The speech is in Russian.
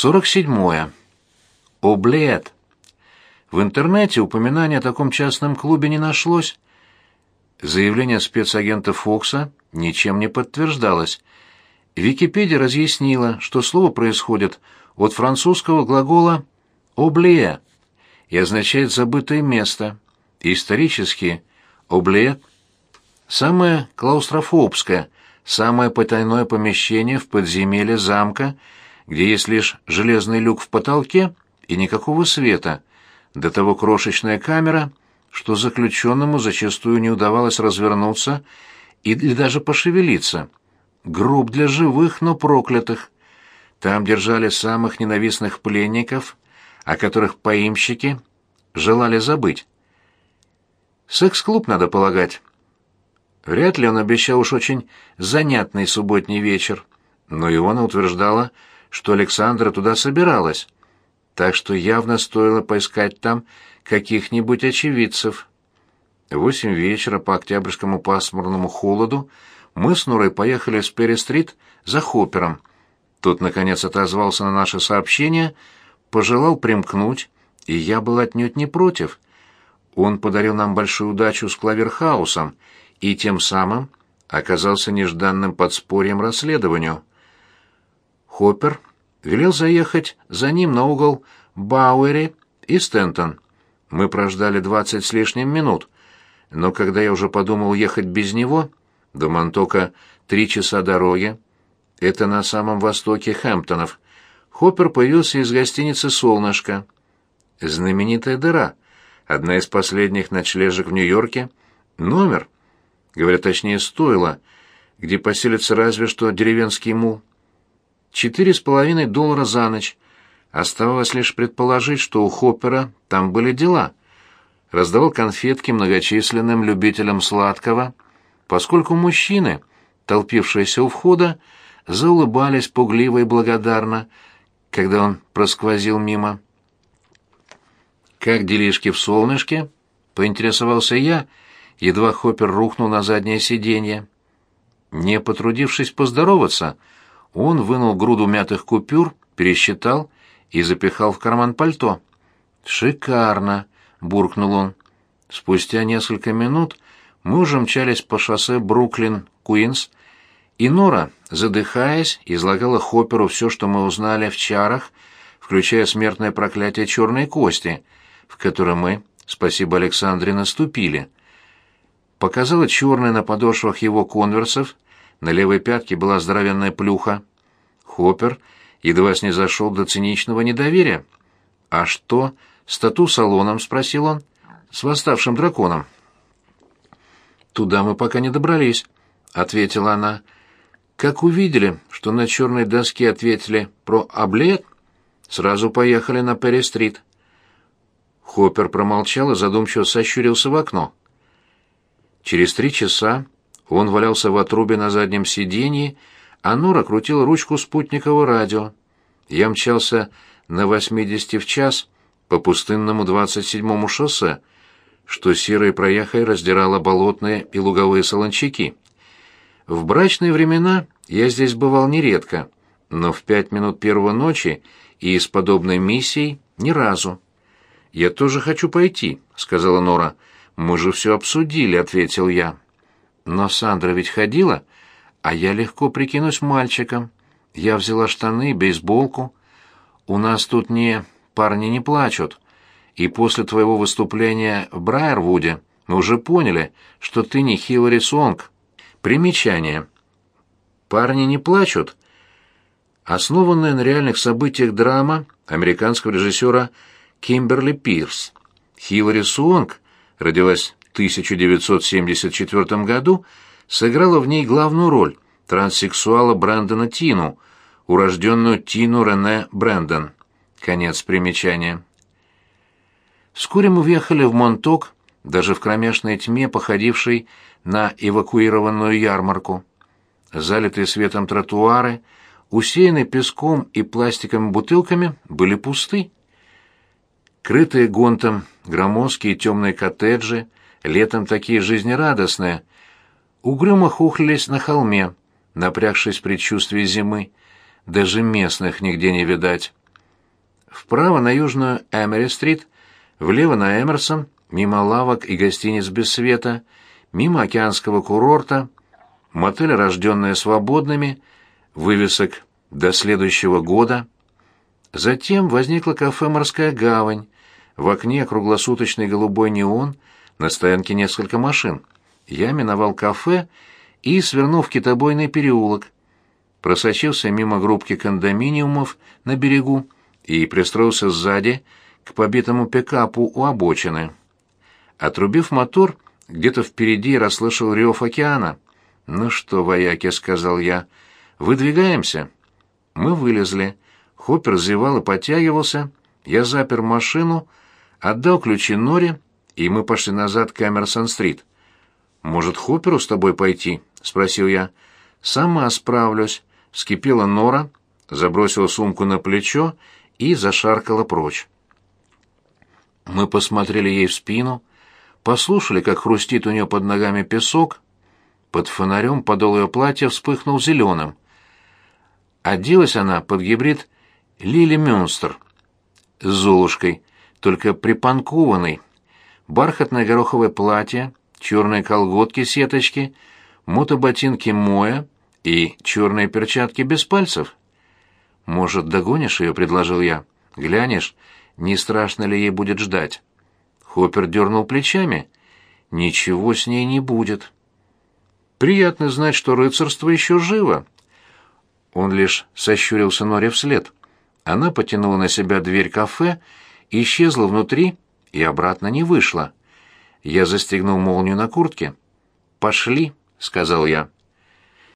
47. Облет. В интернете упоминания о таком частном клубе не нашлось. Заявление спецагента Фокса ничем не подтверждалось. Википедия разъяснила, что слово происходит от французского глагола «облие» и означает «забытое место». Исторически «обле» — самое клаустрофобское, самое потайное помещение в подземелье замка — где есть лишь железный люк в потолке и никакого света, до того крошечная камера, что заключенному зачастую не удавалось развернуться или даже пошевелиться. Гроб для живых, но проклятых. Там держали самых ненавистных пленников, о которых поимщики желали забыть. Секс-клуб, надо полагать. Вряд ли он обещал уж очень занятный субботний вечер, но Иона утверждала, что Александра туда собиралась, так что явно стоило поискать там каких-нибудь очевидцев. В восемь вечера по октябрьскому пасмурному холоду мы с Нурой поехали с Перри-стрит за Хоппером. Тот, наконец, отозвался на наше сообщение, пожелал примкнуть, и я был отнюдь не против. Он подарил нам большую удачу с Клаверхаусом и тем самым оказался нежданным подспорьем расследованию. Хоппер велел заехать за ним на угол Бауэри и Стентон. Мы прождали двадцать с лишним минут, но когда я уже подумал ехать без него, до Монтока три часа дороги, это на самом востоке Хэмптонов, Хоппер появился из гостиницы «Солнышко». Знаменитая дыра, одна из последних ночлежек в Нью-Йорке, номер, говорят, точнее, стоило, где поселится разве что деревенский мул. Четыре с половиной доллара за ночь. Оставалось лишь предположить, что у Хоппера там были дела. Раздавал конфетки многочисленным любителям сладкого, поскольку мужчины, толпившиеся у входа, заулыбались пугливо и благодарно, когда он просквозил мимо. «Как делишки в солнышке?» — поинтересовался я, едва Хоппер рухнул на заднее сиденье. Не потрудившись поздороваться, — он вынул груду мятых купюр, пересчитал и запихал в карман пальто. «Шикарно!» — буркнул он. Спустя несколько минут мы уже мчались по шоссе Бруклин-Куинс, и Нора, задыхаясь, излагала Хопперу все, что мы узнали в чарах, включая смертное проклятие черной кости, в которое мы, спасибо Александре, наступили. Показала черное на подошвах его конверсов — на левой пятке была здоровенная плюха. Хоппер едва снизошел до циничного недоверия. «А что с тату-салоном?» — спросил он. «С восставшим драконом». «Туда мы пока не добрались», — ответила она. «Как увидели, что на черной доске ответили про облет, сразу поехали на Перри-стрит». Хоппер промолчал и задумчиво сощурился в окно. Через три часа он валялся в отрубе на заднем сиденье, а Нора крутила ручку спутникового радио. Я мчался на 80 в час по пустынному 27-му шоссе, что серой проехой раздирало болотные и луговые солончаки. В брачные времена я здесь бывал нередко, но в пять минут первого ночи и с подобной миссией ни разу. «Я тоже хочу пойти», — сказала Нора. «Мы же все обсудили», — ответил я. Но Сандра ведь ходила, а я легко прикинусь мальчиком. Я взяла штаны, бейсболку. У нас тут не... парни не плачут. И после твоего выступления в Брайервуде мы уже поняли, что ты не Хиллари Сонг. Примечание. «Парни не плачут» основанная на реальных событиях драма американского режиссера Кимберли Пирс. Хиллари Суонг родилась 1974 году сыграла в ней главную роль транссексуала Брэндона Тину, урожденную Тину Рене Брэндон. Конец примечания. Вскоре мы въехали в Монток, даже в кромешной тьме, походившей на эвакуированную ярмарку. Залитые светом тротуары, усеянные песком и пластиковыми бутылками, были пусты. Крытые гонтом громоздкие темные коттеджи, летом такие жизнерадостные, угрюмо хухлились на холме, напрягшись в предчувствии зимы. Даже местных нигде не видать. Вправо на южную Эмери-стрит, влево на Эмерсон, мимо лавок и гостиниц без света, мимо океанского курорта, мотель «Рожденные свободными», вывесок «До следующего года». Затем возникло кафе «Морская гавань», в окне круглосуточный голубой неон, на стоянке несколько машин. Я миновал кафе и, свернув в китобойный переулок, просочился мимо группки кондоминиумов на берегу и пристроился сзади к побитому пикапу у обочины. Отрубив мотор, где-то впереди расслышал рев океана. «Ну что, вояки», — сказал я, — «выдвигаемся». Мы вылезли. Хоппер зевал и подтягивался. Я запер машину, отдал ключи Норе, и мы пошли назад к Эмерсон-стрит. «Может, Хопперу с тобой пойти?» — спросил я. «Сама справлюсь», — вскипела Нора, забросила сумку на плечо и зашаркала прочь. Мы посмотрели ей в спину, послушали, как хрустит у нее под ногами песок. Под фонарем подол ее платья вспыхнул зеленым. Оделась она под гибрид Лили Мюнстер с Золушкой, только припанкованной. Бархатное гороховое платье, черные колготки-сеточки, мотоботинки Моя и черные перчатки без пальцев. «Может, догонишь ее?» — предложил я. «Глянешь, не страшно ли ей будет ждать?» Хоппер дернул плечами. «Ничего с ней не будет». «Приятно знать, что рыцарство еще живо». Он лишь сощурился Норе вслед. Она потянула на себя дверь кафе, исчезла внутри и обратно не вышла. Я застегнул молнию на куртке. «Пошли», — сказал я.